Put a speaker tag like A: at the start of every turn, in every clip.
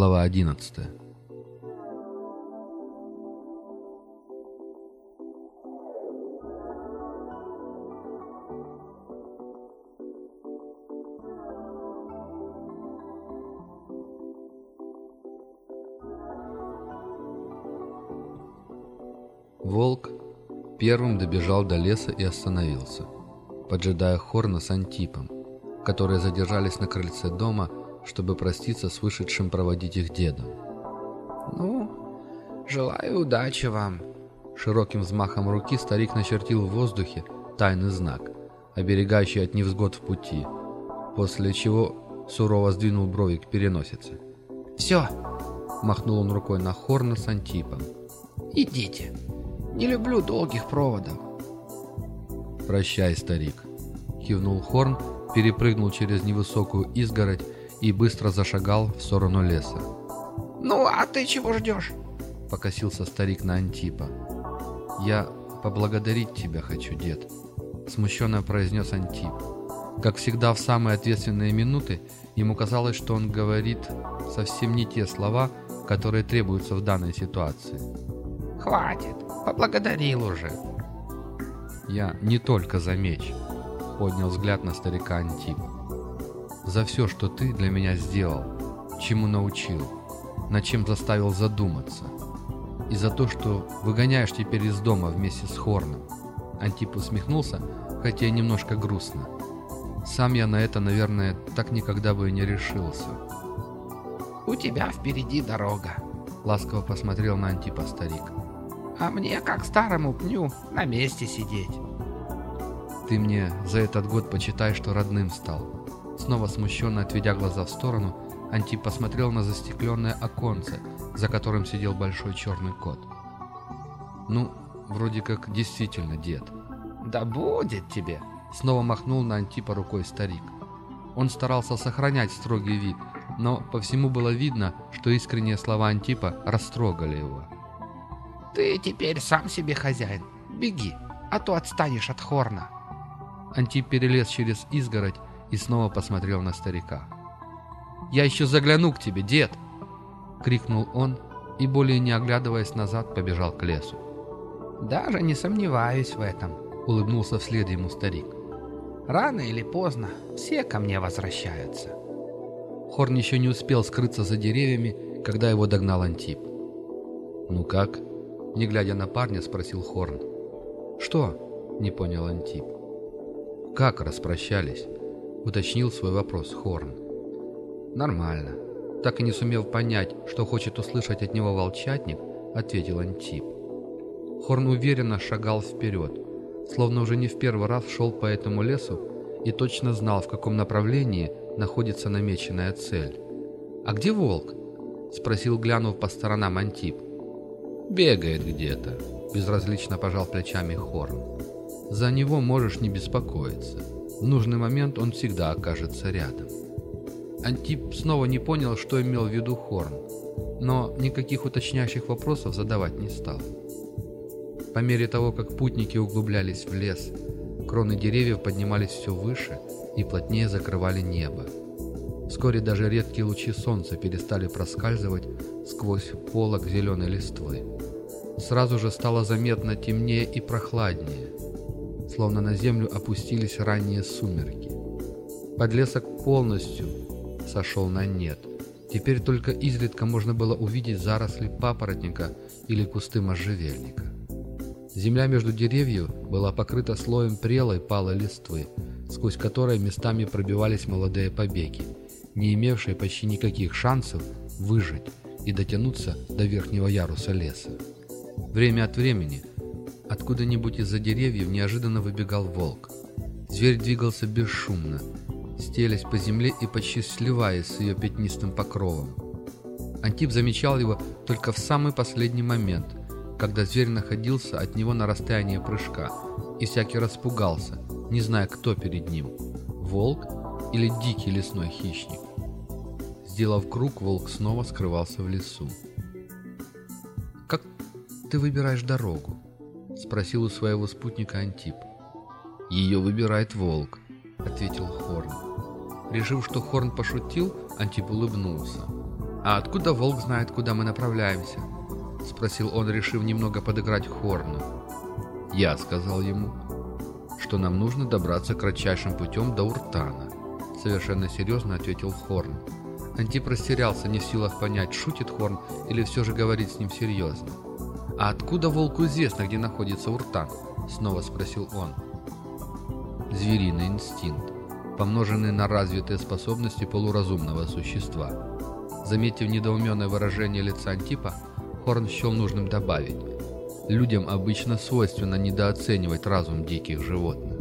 A: Глава 11 Волк первым добежал до леса и остановился, поджидая Хорна с Антипом, которые задержались на крыльце дома, чтобы проститься с вышедшим проводить их дедом.
B: «Ну, желаю удачи вам!»
A: Широким взмахом руки старик начертил в воздухе тайный знак, оберегающий от невзгод в пути, после чего сурово сдвинул брови к переносице.
B: «Все!»
A: — махнул он рукой на Хорна с Антипом.
B: «Идите! Не люблю долгих проводов!»
A: «Прощай, старик!» — кивнул Хорн, перепрыгнул через невысокую изгородь и быстро зашагал в сторону леса.
B: «Ну, а ты чего ждешь?»
A: — покосился старик на Антипа. «Я поблагодарить тебя хочу, дед», — смущенно произнес Антип. Как всегда в самые ответственные минуты, ему казалось, что он говорит совсем не те слова, которые требуются в данной ситуации.
B: «Хватит, поблагодарил уже».
A: «Я не только за меч», — поднял взгляд на старика Антип за все, что ты для меня сделал, чему научил, над чем заставил задуматься, и за то, что выгоняешь теперь из дома вместе с Хорном. Антип усмехнулся, хотя и немножко грустно. Сам я на это, наверное, так никогда бы и не решился.
B: «У тебя впереди дорога», —
A: ласково посмотрел на Антипа старик.
B: «А мне, как старому пню, на месте сидеть».
A: «Ты мне за этот год почитай, что родным стал», Снова смущенно отведя глаза в сторону, Антип посмотрел на застекленное оконце, за которым сидел большой черный кот. «Ну, вроде как действительно дед».
B: «Да будет тебе!»
A: Снова махнул на Антипа рукой старик. Он старался сохранять строгий вид, но по всему было видно, что искренние слова Антипа растрогали его.
B: «Ты теперь сам себе хозяин. Беги, а то отстанешь от Хорна».
A: Антип перелез через изгородь и снова посмотрел на старика. «Я еще загляну к тебе, дед!» — крикнул он и, более не оглядываясь назад, побежал к лесу.
B: «Даже не сомневаюсь в этом», —
A: улыбнулся вслед ему старик.
B: «Рано или поздно все ко мне возвращаются».
A: Хорн еще не успел скрыться за деревьями, когда его догнал Антип. «Ну как?» — не глядя на парня, спросил Хорн. «Что?» — не понял Антип. «Как распрощались?» — уточнил свой вопрос Хорн. «Нормально». Так и не сумев понять, что хочет услышать от него волчатник, ответил Антип. Хорн уверенно шагал вперед, словно уже не в первый раз шел по этому лесу и точно знал, в каком направлении находится намеченная цель. «А где волк?» — спросил, глянув по сторонам Антип. «Бегает где-то», — безразлично пожал плечами Хорн. «За него можешь не беспокоиться». В нужный момент он всегда окажется рядом. Антип снова не понял, что имел в виду Хорн, но никаких уточняющих вопросов задавать не стал. По мере того, как путники углублялись в лес, кроны деревьев поднимались все выше и плотнее закрывали небо. Вскоре даже редкие лучи солнца перестали проскальзывать сквозь полок зеленой листвы. Сразу же стало заметно темнее и прохладнее – словно на землю опустились ранние сумерки. Подлесок полностью сошел на нет. Теперь только изредка можно было увидеть заросли папоротника или кусты можжевельника. Земля между деревьев была покрыта слоем прелой палой листвы, сквозь которой местами пробивались молодые побеги, не имевшие почти никаких шансов выжить и дотянуться до верхнего яруса леса. Время от времени Откуда-нибудь из-за деревьев неожиданно выбегал волк. Зверь двигался бесшумно, стелясь по земле и почти сливаясь с ее пятнистым покровом. Антип замечал его только в самый последний момент, когда зверь находился от него на расстоянии прыжка, и всякий распугался, не зная, кто перед ним – волк или дикий лесной хищник. Сделав круг, волк снова скрывался в лесу. «Как ты выбираешь дорогу?» Спросил у своего спутника Антип. «Ее выбирает волк», — ответил Хорн. Решив, что Хорн пошутил, Антип улыбнулся. «А откуда волк знает, куда мы направляемся?» — спросил он, решив немного подыграть Хорну. «Я сказал ему, что нам нужно добраться кратчайшим путем до Уртана», — совершенно серьезно ответил Хорн. Антип растерялся, не в силах понять, шутит Хорн или все же говорит с ним серьезно. «А откуда волку известно, где находится Уртан?» — снова спросил он. «Звериный инстинкт, помноженный на развитые способности полуразумного существа». Заметив недоуменное выражение лица Антипа, Хорн счел нужным добавить. Людям обычно свойственно недооценивать разум диких животных.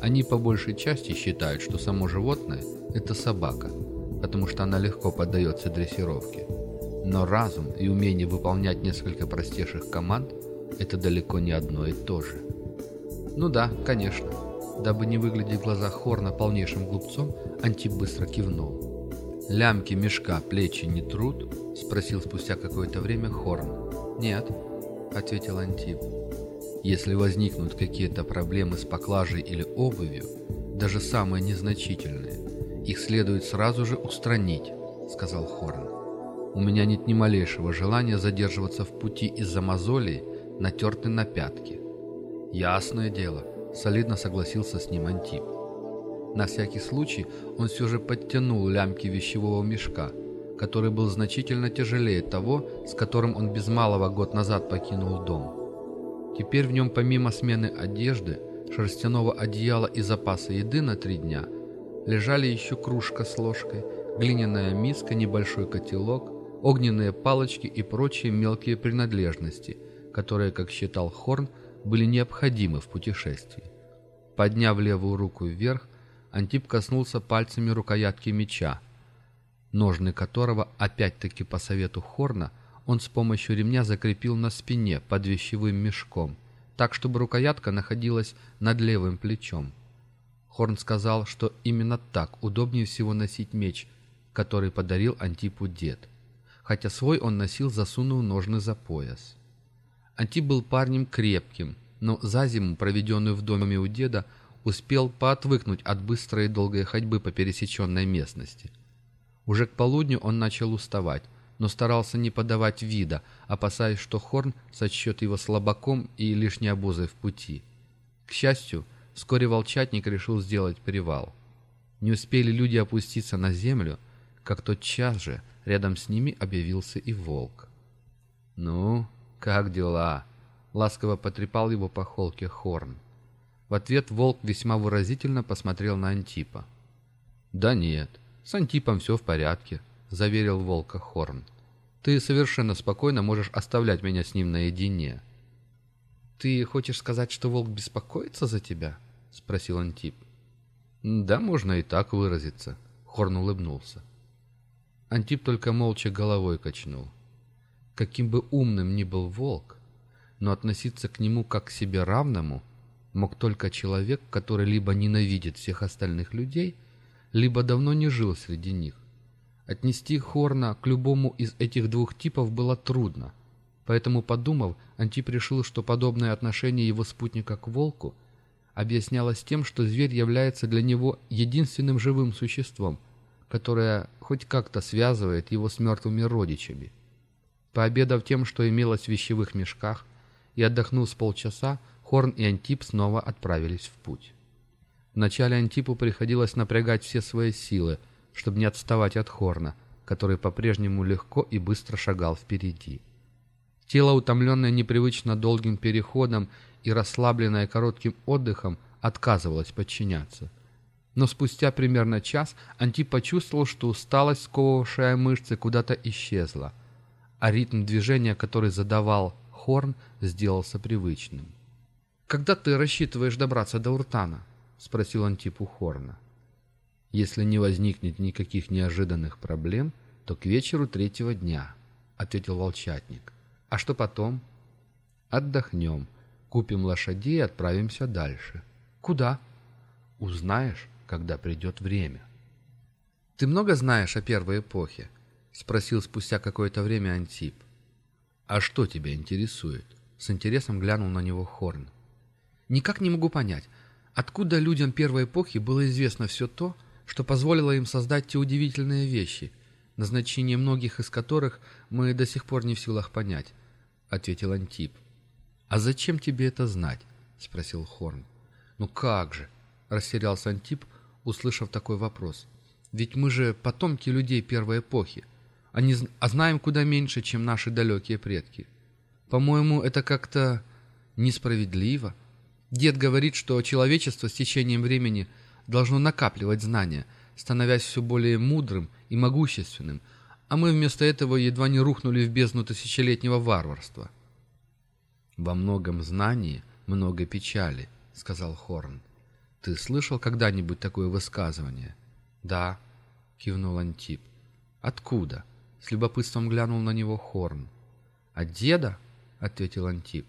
A: Они по большей части считают, что само животное – это собака, потому что она легко поддается дрессировке. Но разум и умение выполнять несколько простейших команд – это далеко не одно и то же. Ну да, конечно. Дабы не выглядеть в глазах Хорна полнейшим глупцом, Антип быстро кивнул. «Лямки мешка плечи не трут?» — спросил спустя какое-то время Хорн. «Нет», — ответил Антип. «Если возникнут какие-то проблемы с поклажей или обувью, даже самые незначительные, их следует сразу же устранить», — сказал Хорн. «У меня нет ни малейшего желания задерживаться в пути из-за мозолей, натертой на пятки». «Ясное дело», — солидно согласился с ним Антип. На всякий случай он все же подтянул лямки вещевого мешка, который был значительно тяжелее того, с которым он без малого год назад покинул дом. Теперь в нем помимо смены одежды, шерстяного одеяла и запаса еды на три дня, лежали еще кружка с ложкой, глиняная миска, небольшой котелок, огненные палочки и прочие мелкие принадлежности, которые, как считал Хорн, были необходимы в путешествии. Подняв левую руку вверх, Антип коснулся пальцами рукоятки меча, ножны которого, опять-таки по совету Хорна, он с помощью ремня закрепил на спине под вещевым мешком, так, чтобы рукоятка находилась над левым плечом. Хорн сказал, что именно так удобнее всего носить меч, который подарил Антипу дед, хотя свой он носил, засунув ножны за пояс. Антип был парнем крепким, но за зиму, проведенную в доме у деда, успел поотвыкнуть от быстрой и долгой ходьбы по пересеченной местности. Уже к полудню он начал уставать, но старался не подавать вида, опасаясь, что Хорн сочтет его слабаком и лишней обузой в пути. К счастью, вскоре волчатник решил сделать привал. Не успели люди опуститься на землю, как тот час же рядом с ними объявился и волк. «Ну, как дела?» — ласково потрепал его по холке Хорн. В ответ волк весьма выразительно посмотрел на Антипа. «Да нет, с Антипом все в порядке», — заверил волка Хорн. «Ты совершенно спокойно можешь оставлять меня с ним наедине». «Ты хочешь сказать, что волк беспокоится за тебя?» — спросил Антип. «Да, можно и так выразиться», — Хорн улыбнулся. Антип только молча головой качнул. Каким бы умным ни был волк, но относиться к нему как к себе равному — мог только человек, который либо ненавидит всех остальных людей, либо давно не жил среди них. Отнести Хорна к любому из этих двух типов было трудно, поэтому, подумав, Антип решил, что подобное отношение его спутника к волку объяснялось тем, что зверь является для него единственным живым существом, которое хоть как-то связывает его с мертвыми родичами. Пообедав тем, что имелось в вещевых мешках, и отдохнув с полчаса, Хорн и Антип снова отправились в путь. Вначале Антипу приходилось напрягать все свои силы, чтобы не отставать от Хорна, который по-прежнему легко и быстро шагал впереди. Тело, утомленное непривычно долгим переходом и расслабленное коротким отдыхом, отказывалось подчиняться. Но спустя примерно час Антип почувствовал, что усталость, сковывавшая мышцы, куда-то исчезла, а ритм движения, который задавал Хорн, сделался привычным. «Когда ты рассчитываешь добраться до Уртана?» — спросил Антип у Хорна. «Если не возникнет никаких неожиданных проблем, то к вечеру третьего дня», — ответил волчатник. «А что потом?» «Отдохнем, купим лошадей и отправимся дальше». «Куда?» «Узнаешь, когда придет время». «Ты много знаешь о первой эпохе?» — спросил спустя какое-то время Антип. «А что тебя интересует?» — с интересом глянул на него Хорн. Никак не могу понять, откуда людям первой эпохи было известно все то, что позволило им создать те удивительные вещи, назначение многих из которых мы до сих пор не в силах понять», — ответил Антип. «А зачем тебе это знать?» — спросил Хорн. «Ну как же?» — растерялся Антип, услышав такой вопрос. «Ведь мы же потомки людей первой эпохи, а, не, а знаем куда меньше, чем наши далекие предки. По-моему, это как-то несправедливо. Дед говорит, что человечество с течением времени должно накапливать знания, становясь все более мудрым и могущественным, а мы вместо этого едва не рухнули в бездну тысячелетнего варварства. «Во многом знании много печали», — сказал Хорн. «Ты слышал когда-нибудь такое высказывание?» «Да», — кивнул Антип. «Откуда?» — с любопытством глянул на него Хорн. «От деда?» — ответил Антип.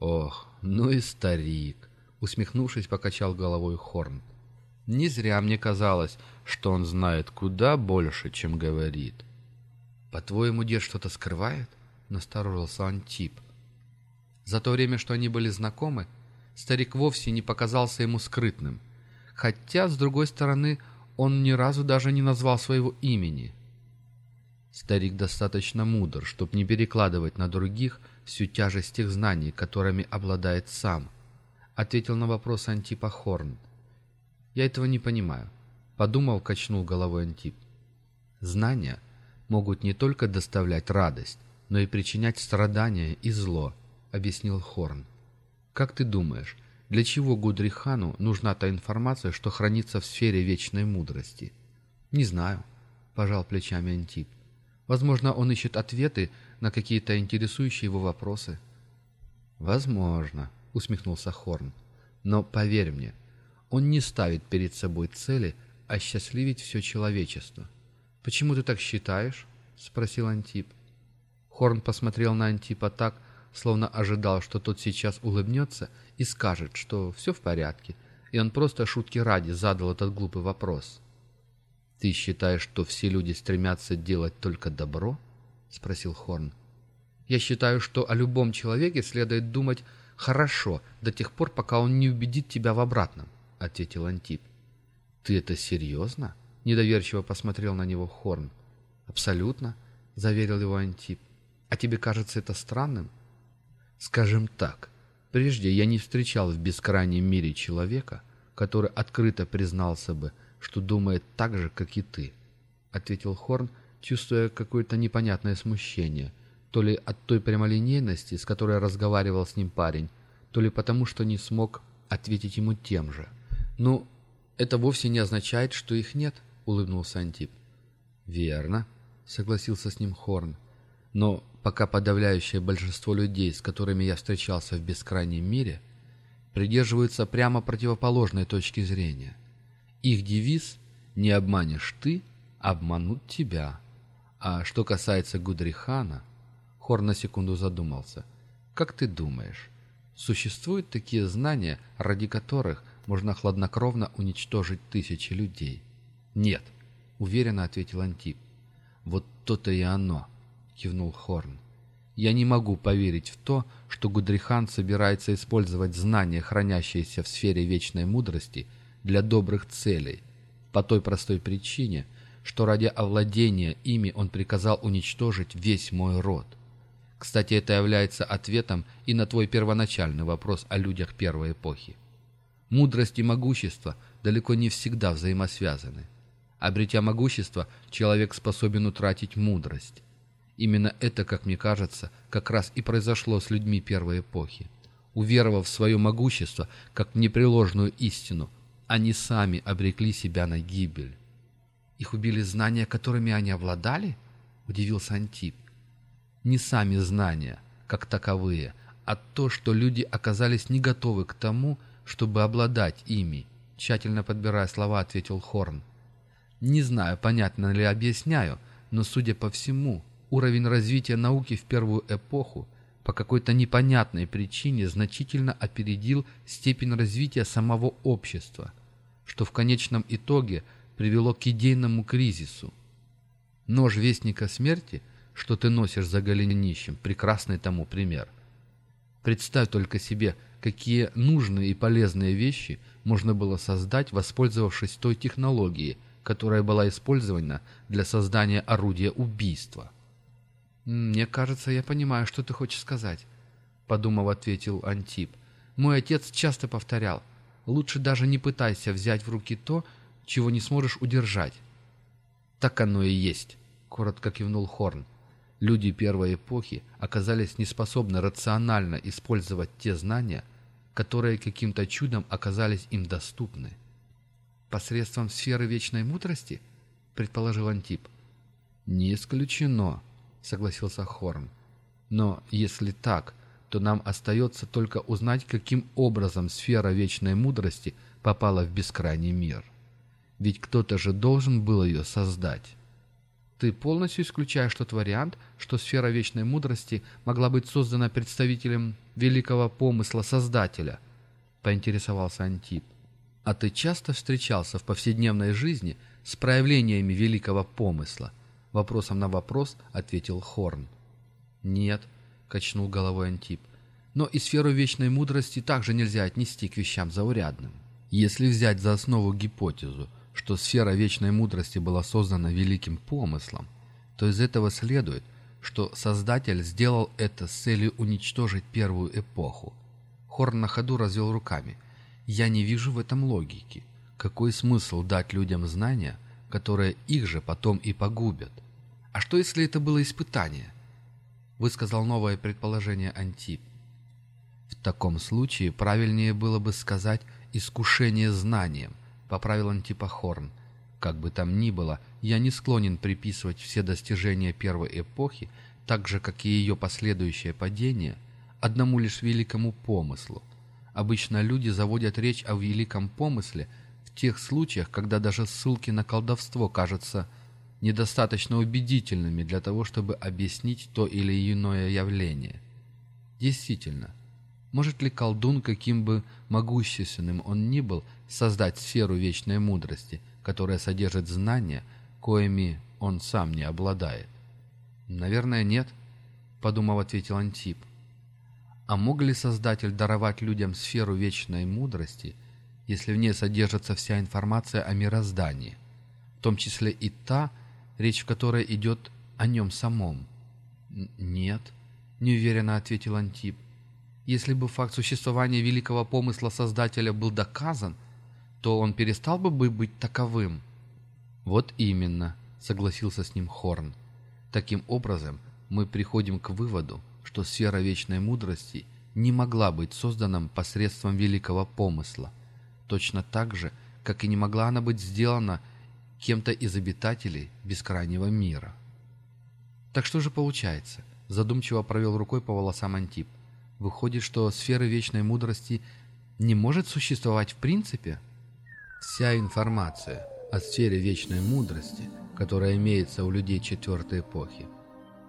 A: «Ох, ну и старик!» — усмехнувшись, покачал головой Хорн. «Не зря мне казалось, что он знает куда больше, чем говорит». «По-твоему, дед что-то скрывает?» — насторожился Антип. За то время, что они были знакомы, старик вовсе не показался ему скрытным, хотя, с другой стороны, он ни разу даже не назвал своего имени. Старик достаточно мудр, чтобы не перекладывать на других всю тяжесть тех знаний, которыми обладает сам, ответил на вопрос Антипа Хорн. Я этого не понимаю. Подумал, качнул головой Антип. Знания могут не только доставлять радость, но и причинять страдания и зло, объяснил Хорн. Как ты думаешь, для чего Гудрихану нужна та информация, что хранится в сфере вечной мудрости? Не знаю, пожал плечами Антип. Возможно, он ищет ответы на какие-то интересующие его вопросы. «Возможно», — усмехнулся Хорн. «Но поверь мне, он не ставит перед собой цели осчастливить все человечество». «Почему ты так считаешь?» — спросил Антип. Хорн посмотрел на Антипа так, словно ожидал, что тот сейчас улыбнется и скажет, что все в порядке, и он просто шутки ради задал этот глупый вопрос. «Ты считаешь, что все люди стремятся делать только добро?» — спросил Хорн. «Я считаю, что о любом человеке следует думать хорошо до тех пор, пока он не убедит тебя в обратном», — ответил Антип. «Ты это серьезно?» — недоверчиво посмотрел на него Хорн. «Абсолютно», — заверил его Антип. «А тебе кажется это странным?» «Скажем так, прежде я не встречал в бескрайнем мире человека, который открыто признался бы, — что думает так же, как и ты», — ответил Хорн, чувствуя какое-то непонятное смущение, то ли от той прямолинейности, с которой разговаривал с ним парень, то ли потому, что не смог ответить ему тем же. «Ну, это вовсе не означает, что их нет», — улыбнулся Антип. «Верно», — согласился с ним Хорн. «Но пока подавляющее большинство людей, с которыми я встречался в бескрайнем мире, придерживаются прямо противоположной точки зрения — их девиз «Не обманешь ты, обманут тебя». А что касается Гудрихана, Хор на секунду задумался. «Как ты думаешь, существуют такие знания, ради которых можно хладнокровно уничтожить тысячи людей?» «Нет», — уверенно ответил Антип. «Вот то-то и оно», — кивнул Хорн. «Я не могу поверить в то, что Гудрихан собирается использовать знания, хранящиеся в сфере вечной мудрости, — для добрых целей, по той простой причине, что ради овладения ими он приказал уничтожить весь мой род. Кстати, это является ответом и на твой первоначальный вопрос о людях первой эпохи. Мудрость и могущество далеко не всегда взаимосвязаны. Обретя могущество, человек способен утратить мудрость. Именно это, как мне кажется, как раз и произошло с людьми первой эпохи. Уверовав в свое могущество как в непреложную истину, они сами обрекли себя на гибель. Их убили знания, которыми они обладали? Удивился Антип. Не сами знания, как таковые, а то, что люди оказались не готовы к тому, чтобы обладать ими, тщательно подбирая слова, ответил Хорн. Не знаю, понятно ли объясняю, но, судя по всему, уровень развития науки в первую эпоху по какой-то непонятной причине значительно опередил степень развития самого общества что в конечном итоге привело к идейному кризису. Нож Вестника Смерти, что ты носишь за голенищем, прекрасный тому пример. Представь только себе, какие нужные и полезные вещи можно было создать, воспользовавшись той технологией, которая была использована для создания орудия убийства.
B: «Мне кажется, я понимаю, что ты хочешь сказать», — подумав, ответил Антип. «Мой отец часто повторял, лучше даже не пытайся взять в руки то, чего не сможешь удержать».
A: «Так оно и есть», — коротко кивнул Хорн. Люди первой эпохи оказались неспособны рационально использовать те знания, которые каким-то чудом оказались им доступны.
B: «Посредством сферы вечной мудрости?» — предположил Антип.
A: «Не исключено», — согласился Хорн. «Но если так, то нам остается только узнать, каким образом сфера вечной мудрости попала в бескрайний мир. Ведь кто-то же должен был ее создать».
B: Ты полностью исключаешь тот вариант, что сфера вечной мудрости могла быть создана представителем великого помысла Создателя? Поинтересовался Антип.
A: А ты часто встречался в повседневной жизни с проявлениями великого помысла? Вопросом на вопрос ответил Хорн.
B: Нет, качнул головой Антип. Но и сферу вечной мудрости также нельзя отнести к вещам заурядным.
A: Если взять за основу гипотезу, что сфера вечной мудрости была создана великим помыслом, то из этого следует, что Создатель сделал это с целью уничтожить первую эпоху. Хорн на ходу развел руками. «Я не вижу в этом логики. Какой смысл дать людям знания, которые их же потом и погубят?
B: А что, если это было испытание?» Высказал новое предположение Антип.
A: В таком случае правильнее было бы сказать «искушение знанием», — поправил Антипа Хорн. «Как бы там ни было, я не склонен приписывать все достижения первой эпохи, так же, как и ее последующее падение, одному лишь великому помыслу. Обычно люди заводят речь о великом помысле тех случаях, когда даже ссылки на колдовство кажутся недостаточно убедительными для того, чтобы объяснить то или иное явление. Действительно, может ли колдун, каким бы могущественным он ни был, создать сферу вечной мудрости, которая содержит знания, коими он сам не обладает?
B: «Наверное, нет», — подумав, ответил Антип. «А мог ли Создатель даровать людям сферу вечной мудрости, если в ней содержится вся информация о мироздании, в том числе и та, речь в которой идет о нем самом?»
A: «Нет», — неуверенно ответил Антип.
B: Если бы факт существования великого помысла Создателя был доказан, то он перестал бы быть таковым.
A: Вот именно, согласился с ним Хорн. Таким образом, мы приходим к выводу, что сфера вечной мудрости не могла быть создана посредством великого помысла, точно так же, как и не могла она быть сделана кем-то из обитателей бескрайнего мира.
B: Так что же получается? Задумчиво провел рукой по волосам Антип. Выходит, что сфера вечной мудрости не может существовать в принципе?
A: Вся информация о сфере вечной мудрости, которая имеется у людей четвертой эпохи,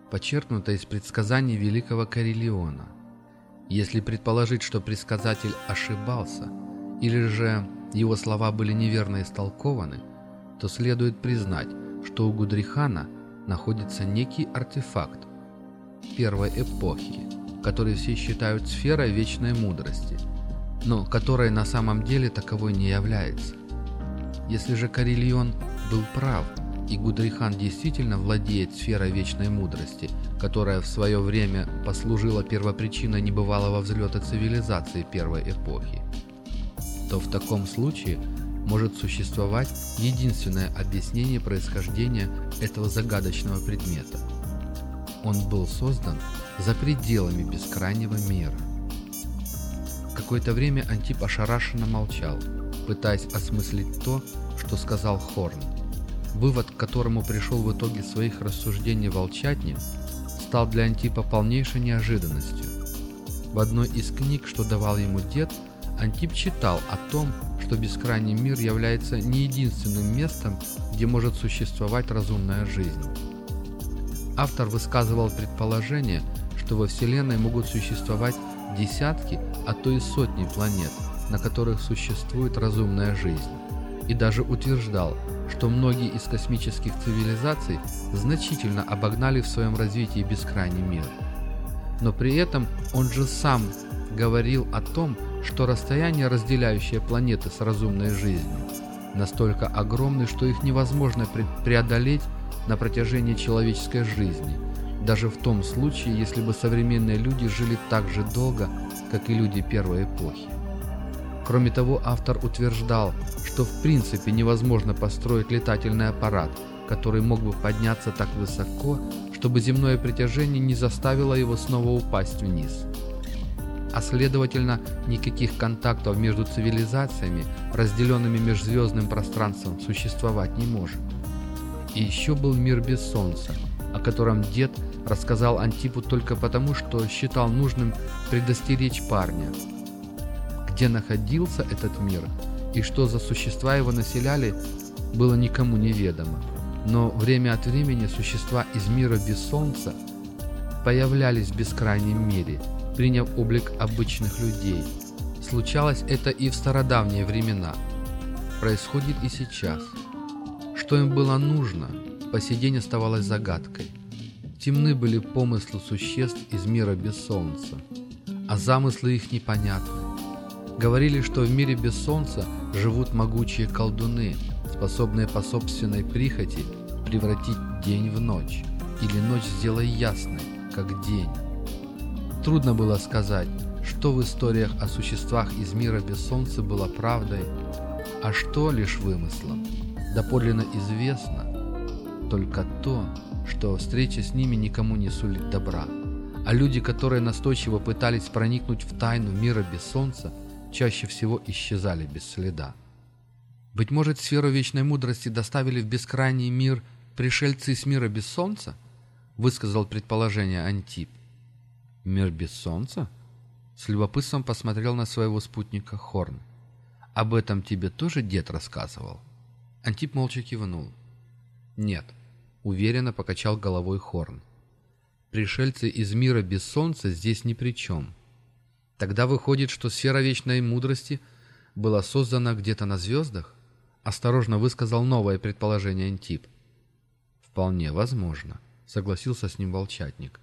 A: подчеркнута из предсказаний великого Карелиона. Если предположить, что предсказатель ошибался, или же его слова были неверно истолкованы, то следует признать, что у Гудрихана находится некий артефакт первой эпохи, который все считают сферой вечной мудрости, но которой на самом деле таковой не является. Если же Карельон был прав, и Гудрихан действительно владеет сферой вечной мудрости, которая в свое время послужила первопричиной небывалого взлета цивилизации первой эпохи, то в таком случае может существовать единственное объяснение происхождения этого загадочного предмета. Он был создан за пределами бескрайнего мира. Какое-то время Антип ошарашенно молчал, пытаясь осмыслить то, что сказал Хорн. Вывод, к которому пришел в итоге своих рассуждений волчатни, стал для Антипа полнейшей неожиданностью. В одной из книг, что давал ему дед, Антип читал о том, что бескрайний мир является не единственным местом, где может существовать разумная жизнь. Автор высказывал предположение, что во Вселенной могут существовать десятки, а то и сотни планет, на которых существует разумная жизнь, и даже утверждал, что многие из космических цивилизаций значительно обогнали в своем развитии бескрайний мир. Но при этом он же сам говорил о том, что расстояние, разделяющее планеты с разумной жизнью,
B: настолько огромны, что их невозможно преодолеть на протяжении человеческой жизни, даже в том случае, если бы современные люди жили так же долго, как и люди первой эпохи. Кроме того, автор утверждал, что в принципе невозможно построить летательный аппарат, который мог бы подняться так высоко, чтобы земное притяжение не заставило его снова упасть вниз. А следовательно, никаких контактов между цивилизациями, разделенными межзвездным пространством, существовать не может. И еще был мир без солнца, о котором дед рассказал Антипу только потому, что считал нужным предостеречь парня. Где находился этот мир и что за существа его населяли, было никому неведомо. Но время от времени существа из мира без солнца появлялись в бескрайнем мире, приняв облик обычных людей. Случалось это и в стародавние времена. Происходит и сейчас. Что им было нужно, по сей оставалось загадкой. Темны были помыслы существ из мира без солнца, а замыслы их непонятны. Говорили, что в мире без солнца живут могучие колдуны, способные по собственной прихоти превратить день в ночь, или ночь сделай ясной, как день. Трудно было сказать, что в историях о существах из мира без солнца было правдой, а что лишь вымыслом. Доподлинно известно только то, что встреча с ними никому не сулит добра. А люди, которые настойчиво пытались проникнуть в тайну мира без солнца, чаще всего исчезали без следа. Быть может, сферу вечной мудрости доставили в бескрайний мир пришельцы из мира без солнца? Высказал предположение Антип. Мир без солнца? С любопытством посмотрел на своего спутника Хорн. Об этом тебе тоже дед рассказывал? Антип молча кивнул. Нет, уверенно покачал головой Хорн. Пришельцы из мира без солнца здесь ни при чем. Тогда выходит, что сфера вечной мудрости была создана где-то на звездах? Осторожно высказал новое предположение Антип. Вполне возможно, согласился с ним волчатник.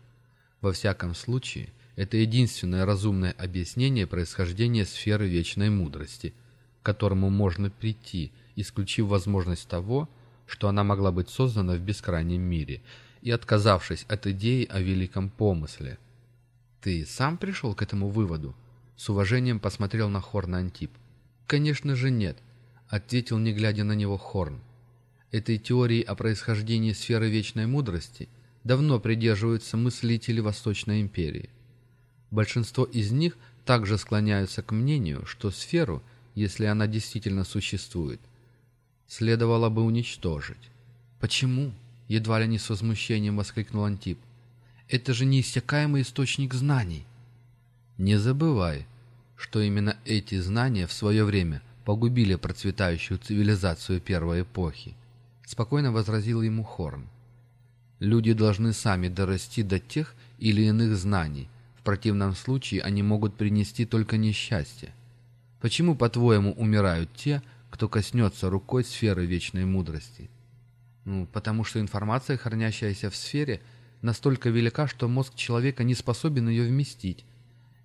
B: Во всяком случае, это единственное разумное объяснение происхождения сферы вечной мудрости, к которому можно прийти, исключив возможность того, что она могла быть создана в бескрайнем мире, и отказавшись от идеи о великом помысле. «Ты сам пришел к этому выводу?» С уважением посмотрел на Хорна Антип. «Конечно же нет», — ответил, не глядя на него Хорн. Этой теории о происхождении сферы вечной мудрости давно придерживаются мыслители Восточной империи. Большинство из них также склоняются к мнению, что сферу, если она действительно существует, следовало бы уничтожить. «Почему?» — едва ли не с возмущением воскликнул Антип. «Это же неиссякаемый источник знаний!» «Не забывай, что именно эти знания в свое время погубили процветающую цивилизацию первой эпохи», — спокойно возразил ему Хорн. «Люди должны сами дорасти до тех или иных знаний, в противном случае они могут принести только несчастье. Почему, по-твоему, умирают те, кто коснется рукой сферы вечной мудрости. Ну, потому что информация, хранящаяся в сфере, настолько велика, что мозг человека не способен ее вместить.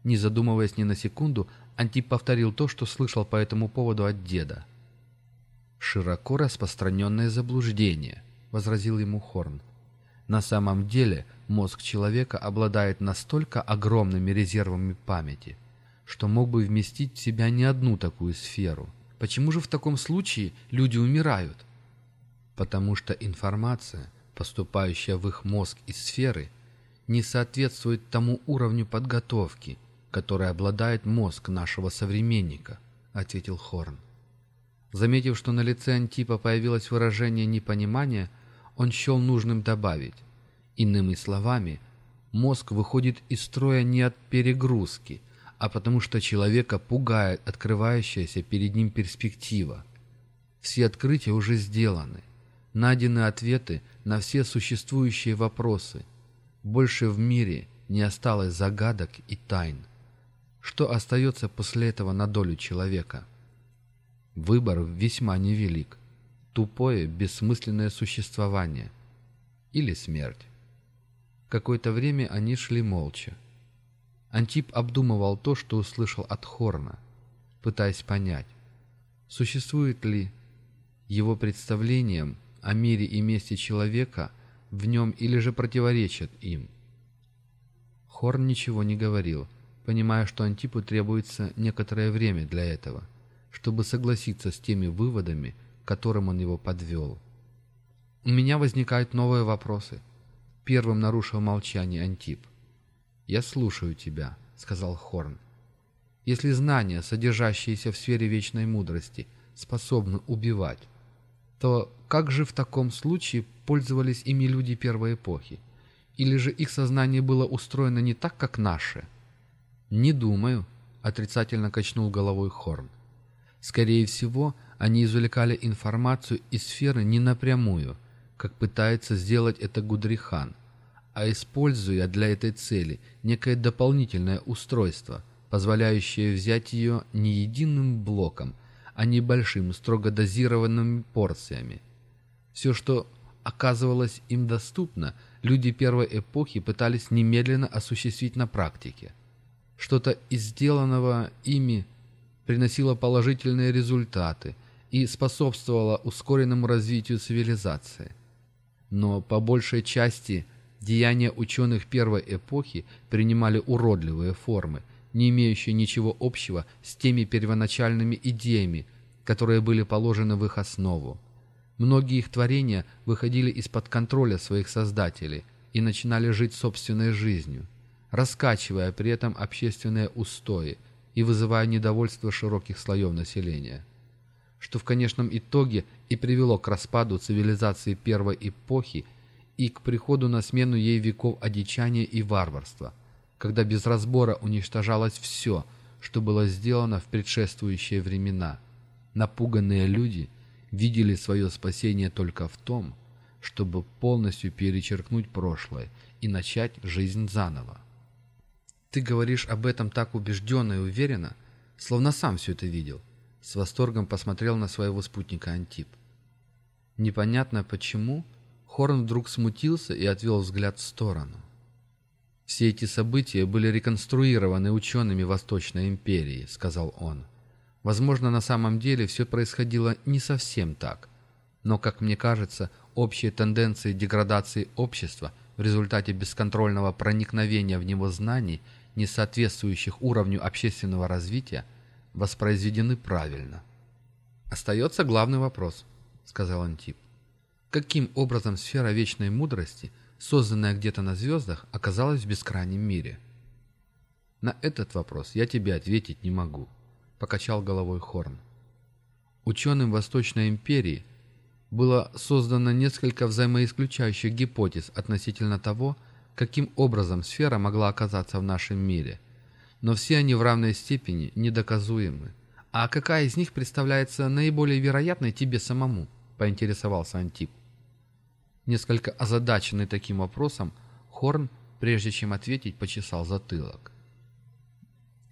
B: Не задумываясь ни на секунду, Антип повторил то, что слышал по этому поводу от деда. «Широко распространенное заблуждение», — возразил ему Хорн. «На самом деле мозг человека обладает настолько огромными резервами памяти, что мог бы вместить в себя не одну такую сферу — Почему же в таком случае люди умирают? Потому что информация, поступающая в их мозг из сферы, не соответствует тому уровню подготовки, который обладает мозг нашего современника, ответил Хорн. Заметив, что на лице Антипа появилось выражение непонимания, он счел нужным добавить. Иными словами, мозг выходит из строя не от перегрузки – а потому что человека пугает открывающаяся перед ним перспектива. Все открытия уже сделаны, найдены ответы на все существующие вопросы. Больше в мире не осталось загадок и тайн. Что остается после этого на долю человека? Выбор весьма невелик. Тупое, бессмысленное существование. Или смерть. Какое-то время они шли молча. Антип обдумывал то, что услышал от Хорна, пытаясь понять, существует ли его представлениям о мире и месте человека в нем или же противоречат им. Хорн ничего не говорил, понимая, что Антипу требуется некоторое время для этого, чтобы согласиться с теми выводами, которым он его подвел. «У меня возникают новые вопросы», — первым нарушил молчание Антип. «Я слушаю тебя», — сказал Хорн. «Если знания, содержащиеся в сфере вечной мудрости, способны убивать, то как же в таком случае пользовались ими люди первой эпохи? Или же их сознание было устроено не так, как наше?» «Не думаю», — отрицательно качнул головой Хорн. «Скорее всего, они извлекали информацию из сферы не напрямую, как пытается сделать это Гудрихан, а используя для этой цели некое дополнительное устройство, позволяющее взять ее не единым блоком, а небольшим, строго дозированными порциями. Все, что оказывалось им доступно, люди первой эпохи пытались немедленно осуществить на практике. Что-то из сделанного ими приносило положительные результаты и способствовало ускоренному развитию цивилизации но по большей части деяния ученых первой эпохи принимали уродливые формы, не имеющие ничего общего с теми первоначальными идеями, которые были положены в их основу. Многие их творения выходили из-под контроля своих создателей и начинали жить собственной жизнью, раскачивая при этом общественные устои и вызывая недовольство широких слоев населения что в конечном итоге и привело к распаду цивилизации первой эпохи и к приходу на смену ей веков одичания и варварства, когда без разбора уничтожалось все, что было сделано в предшествующие времена. Напуганные люди видели свое спасение только в том, чтобы полностью перечеркнуть прошлое и начать жизнь заново. Ты говоришь об этом так убежденно и уверенно, словно сам все это видел. С восторгом посмотрел на своего спутника Антип. Непонятно почему, Хорн вдруг смутился и отвел взгляд в сторону. «Все эти события были реконструированы учеными Восточной империи», — сказал он. «Возможно, на самом деле все происходило не совсем так, но, как мне кажется, общие тенденции деградации общества в результате бесконтрольного проникновения в него знаний, не соответствующих уровню общественного развития, — воспроизведены правильно. «Остается главный вопрос», — сказал Антип. «Каким образом сфера вечной мудрости, созданная где-то на звездах, оказалась в бескрайнем мире?» «На этот вопрос я тебе ответить не могу», — покачал головой Хорн. Ученым Восточной империи было создано несколько взаимоисключающих гипотез относительно того, каким образом сфера могла оказаться в нашем мире — но все они в равной степени недоказуемы. А какая из них представляется наиболее вероятной тебе самому? поинтересовался Антип. Несколько озадаченный таким вопросом, Хорн, прежде чем ответить, почесал затылок.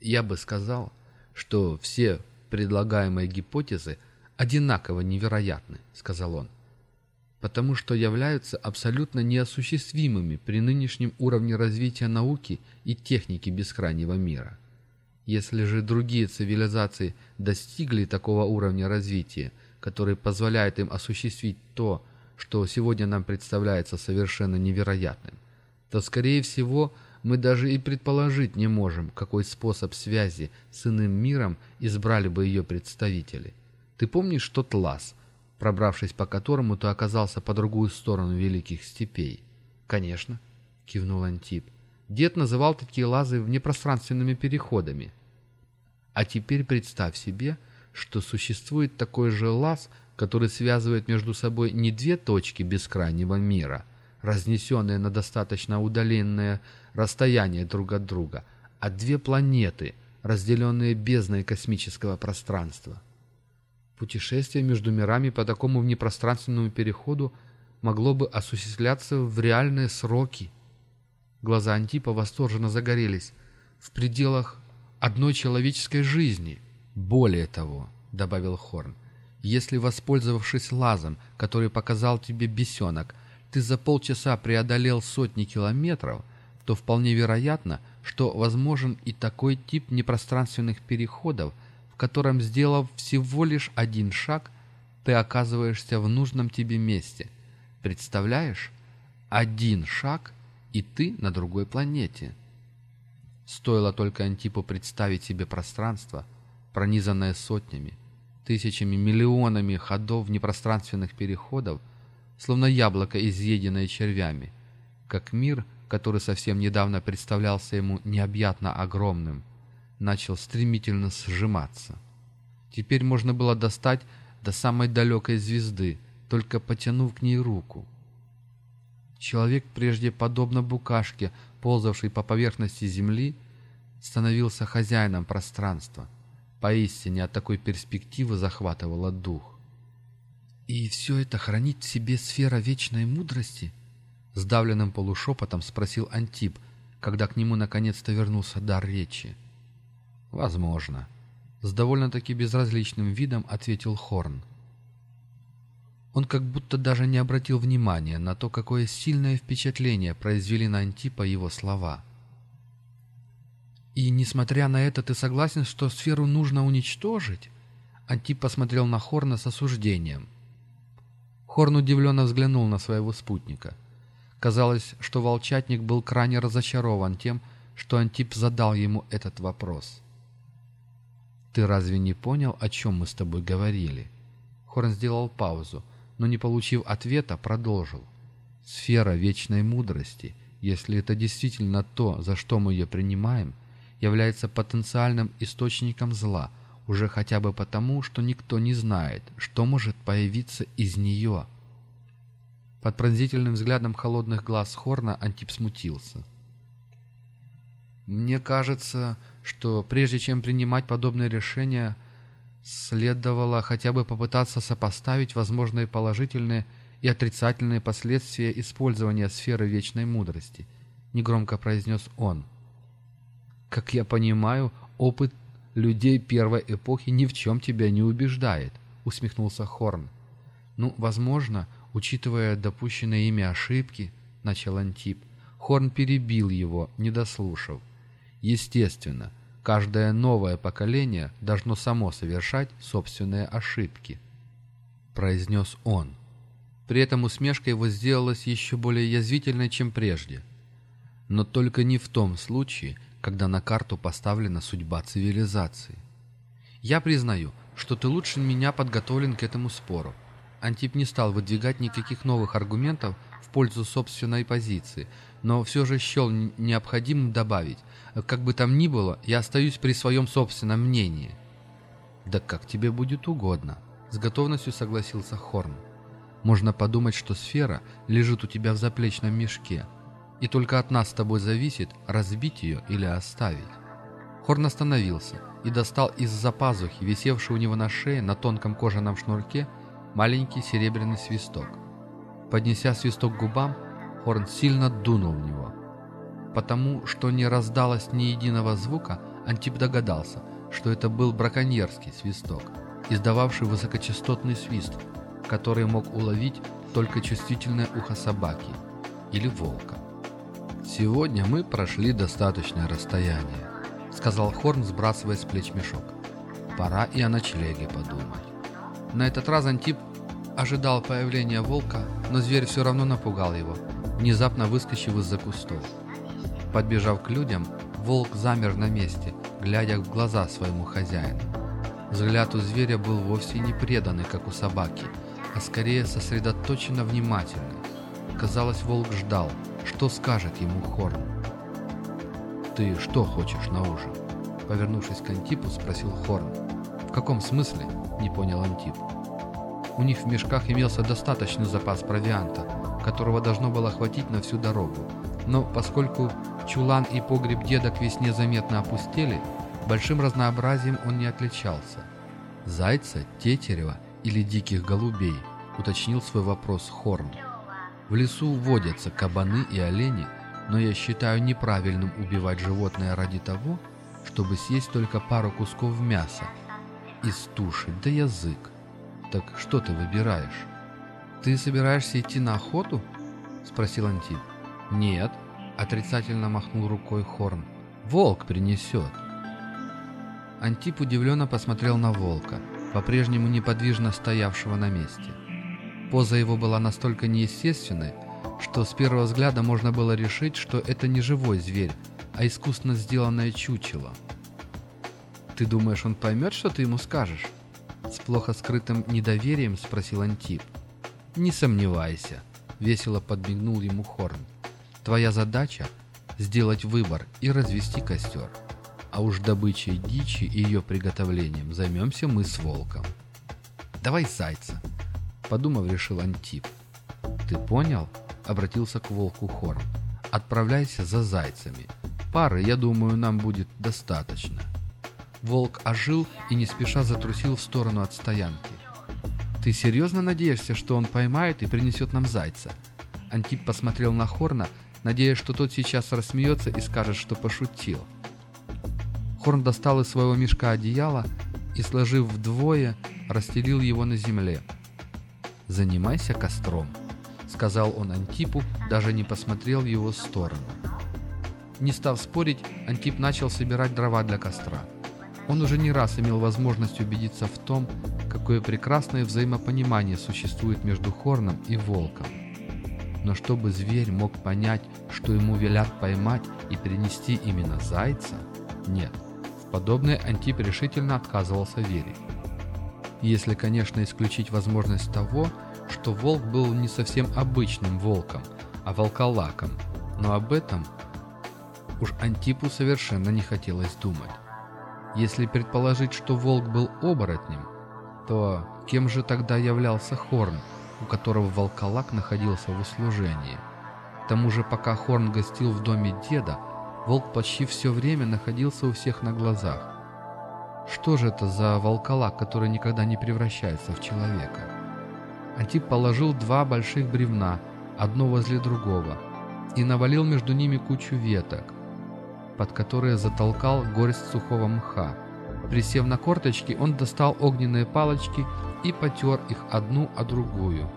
B: Я бы сказал, что все предлагаемые гипотезы одинаково невероятны, сказал он потому что являются абсолютно неосуществимыми при нынешнем уровне развития науки и техники бескрайнего мира. Если же другие цивилизации достигли такого уровня развития, который позволяет им осуществить то, что сегодня нам представляется совершенно невероятным, то, скорее всего, мы даже и предположить не можем, какой способ связи с иным миром избрали бы ее представители. Ты помнишь тот лаз, пробравшись по которому ты оказался по другую сторону великих степей. «Конечно», — кивнул Антип. «Дед называл такие лазы внепространственными переходами». «А теперь представь себе, что существует такой же лаз, который связывает между собой не две точки бескрайнего мира, разнесенные на достаточно удаленное расстояние друг от друга, а две планеты, разделенные бездной космического пространства». Путешествие между мирами по такому внепространственному переходу могло бы осуществляться в реальные сроки. Глаза Антипа восторженно загорелись. В пределах одной человеческой жизни. Более того, добавил Хорн, если, воспользовавшись лазом, который показал тебе бесенок, ты за полчаса преодолел сотни километров, то вполне вероятно, что возможен и такой тип непространственных переходов – котором, сделав всего лишь один шаг, ты оказываешься в нужном тебе месте. Представляешь? Один шаг, и ты на другой планете. Стоило только Антипу представить себе пространство, пронизанное сотнями, тысячами, миллионами ходов непространственных переходов, словно яблоко, изъеденное червями, как мир, который совсем недавно представлялся ему необъятно огромным, начал стремительно сжиматься. Теперь можно было достать до самой далекой звезды, только потянув к ней руку. Человек, прежде подобно букашке, ползавший по поверхности Земли, становился хозяином пространства. Поистине от такой перспективы захватывало дух. «И все это хранит в себе сфера вечной мудрости?» Сдавленным полушепотом спросил Антип, когда к нему наконец-то вернулся дар речи. «Возможно», с довольно-таки безразличным видом ответил Хорн. Он как будто даже не обратил внимания на то, какое сильное впечатление произвели на Антипа его слова. «И, несмотря на это, ты согласен, что сферу нужно уничтожить?» Антип посмотрел на Хорна с осуждением. Хорн удивленно взглянул на своего спутника. Казалось, что волчатник был крайне разочарован тем, что Антип задал ему этот вопрос. «Ты разве не понял, о чем мы с тобой говорили?» Хорн сделал паузу, но, не получив ответа, продолжил. «Сфера вечной мудрости, если это действительно то, за что мы ее принимаем, является потенциальным источником зла, уже хотя бы потому, что никто не знает, что может появиться из нее». Под пронзительным взглядом холодных глаз Хорна Антип смутился. «Мне кажется, что прежде чем принимать подобное решение, следовало хотя бы попытаться сопоставить возможные положительные и отрицательные последствия использования сферы вечной мудрости, негромко произнес он. Как я понимаю, опыт людей первой эпохи ни в чем тебя не убеждает, усмехнулся Хорн. Ну, возможно, учитывая допущенные ими ошибки, начал Антип. Хорн перебил его, не дослушав. Естественно, Каждое новое поколение должно само совершать собственные ошибки», — произнес он. При этом усмешка его сделалась еще более язвительной, чем прежде. Но только не в том случае, когда на карту поставлена судьба цивилизации. «Я признаю, что ты лучше меня подготовлен к этому спору». Антип не стал выдвигать никаких новых аргументов в пользу собственной позиции, но все же счел необходимым добавить, как бы там ни было, я остаюсь при своем собственном мнении. Да как тебе будет угодно, с готовностью согласился Хорн. Можно подумать, что сфера лежит у тебя в заплечном мешке, и только от нас с тобой зависит, разбить ее или оставить. Хорн остановился и достал из-за пазухи, висевший у него на шее на тонком кожаном шнурке, маленький серебряный свисток. Поднеся свисток к губам, Хорн сильно дунул в него. Потому что не раздалось ни единого звука, Антип догадался, что это был браконьерский свисток, издававший высокочастотный свист, который мог уловить только чувствительное ухо собаки или волка. «Сегодня мы прошли достаточное расстояние», — сказал Хорн, сбрасывая с плеч мешок. «Пора и о ночлеге подумать». На этот раз Антип ожидал появления волка, но зверь все равно напугал его, внезапно выскочив из-за кустов. Подбежав к людям, волк замер на месте, глядя в глаза своему хозяину. Взгляд у зверя был вовсе не преданный, как у собаки, а скорее сосредоточенно внимательный. Казалось, волк ждал, что скажет ему Хорн. «Ты что хочешь на ужин?» Повернувшись к Антипу, спросил Хорн. «В каком смысле?» – не понял Антип. У них в мешках имелся достаточный запас провианта, которого должно было хватить на всю дорогу. Но поскольку чулан и погреб деда к весне заметно опустели, большим разнообразием он не отличался. Зайца, тетерева или диких голубей, уточнил свой вопрос Хорн. В лесу водятся кабаны и олени, но я считаю неправильным убивать животное ради того, чтобы съесть только пару кусков мяса. Из туши да язык. Так что ты выбираешь? «Ты собираешься идти на охоту?» — спросил Антип. «Нет», — отрицательно махнул рукой Хорн. «Волк принесет». Антип удивленно посмотрел на волка. по-прежнему неподвижно стоявшего на месте. Поза его была настолько неестественной, что с первого взгляда можно было решить, что это не живой зверь, а искусно сделанное чучело. «Ты думаешь, он поймет, что ты ему скажешь?» С плохо скрытым недоверием спросил Антип. «Не сомневайся», — весело подмигнул ему Хорн. «Твоя задача — сделать выбор и развести костер. А уж добычей дичи и ее приготовлением займемся мы с волком». «Давай зайца», — подумав, решил Антип. «Ты понял?» — обратился к волку Хорн. «Отправляйся за зайцами. Пары, я думаю, нам будет достаточно». Волк ожил и не спеша затрусил в сторону от стоянки. «Ты серьезно надеешься, что он поймает и принесет нам зайца?» Антип посмотрел на Хорна, надеясь, что тот сейчас рассмеется и скажет, что пошутил. Хорн достал из своего мешка одеяло и, сложив вдвое, расстелил его на земле. «Занимайся костром», — сказал он Антипу, даже не посмотрел в его сторону. Не став спорить, Антип начал собирать дрова для костра. Он уже не раз имел возможность убедиться в том, какое прекрасное взаимопонимание существует между Хорном и Волком. Но чтобы зверь мог понять, что ему велят поймать и принести именно зайца, нет, в подобное Антип решительно отказывался верить. Если, конечно, исключить возможность того, что волк был не совсем обычным волком, а волколаком, но об этом уж Антипу совершенно не хотелось думать. Если предположить, что волк был оборотнем, то кем же тогда являлся Хорн, у которого волколак находился в услужении? К тому же, пока Хорн гостил в доме деда, волк почти все время находился у всех на глазах. Что же это за волколак, который никогда не превращается в человека? Антип положил два больших бревна, одно возле другого, и навалил между ними кучу веток, под которые затолкал горсть сухого мха. Присев на корточки, он достал огненные палочки и потер их одну о другую.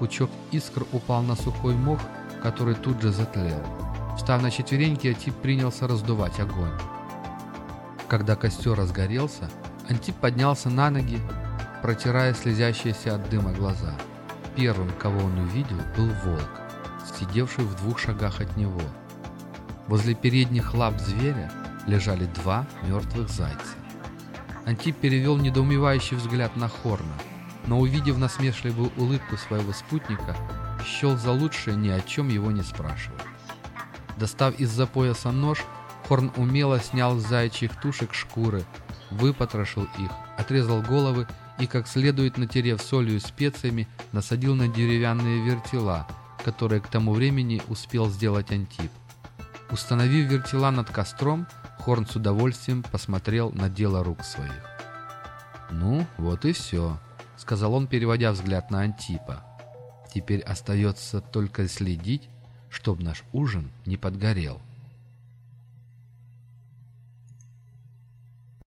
B: Пучок искр упал на сухой мох, который тут же затлел. Встав на четвереньки, Антип принялся раздувать огонь. Когда костер разгорелся, Антип поднялся на ноги, протирая слезящиеся от дыма глаза. Первым, кого он увидел, был волк, сидевший в двух шагах от него – Возле передних лап зверя лежали два мертвых зайца. Антип перевел недоумевающий взгляд на Хорна, но, увидев насмешливую улыбку своего спутника, счел за лучшее ни о чем его не спрашивать. Достав из-за пояса нож, Хорн умело снял с заячьих тушек шкуры, выпотрошил их, отрезал головы и, как следует натерев солью и специями, насадил на деревянные вертела, которые к тому времени успел сделать Антип. Установив вертела над костром, Хорн с удовольствием посмотрел на дело рук своих. «Ну, вот и все», — сказал он, переводя взгляд на Антипа. «Теперь остается только следить, чтобы наш ужин не подгорел».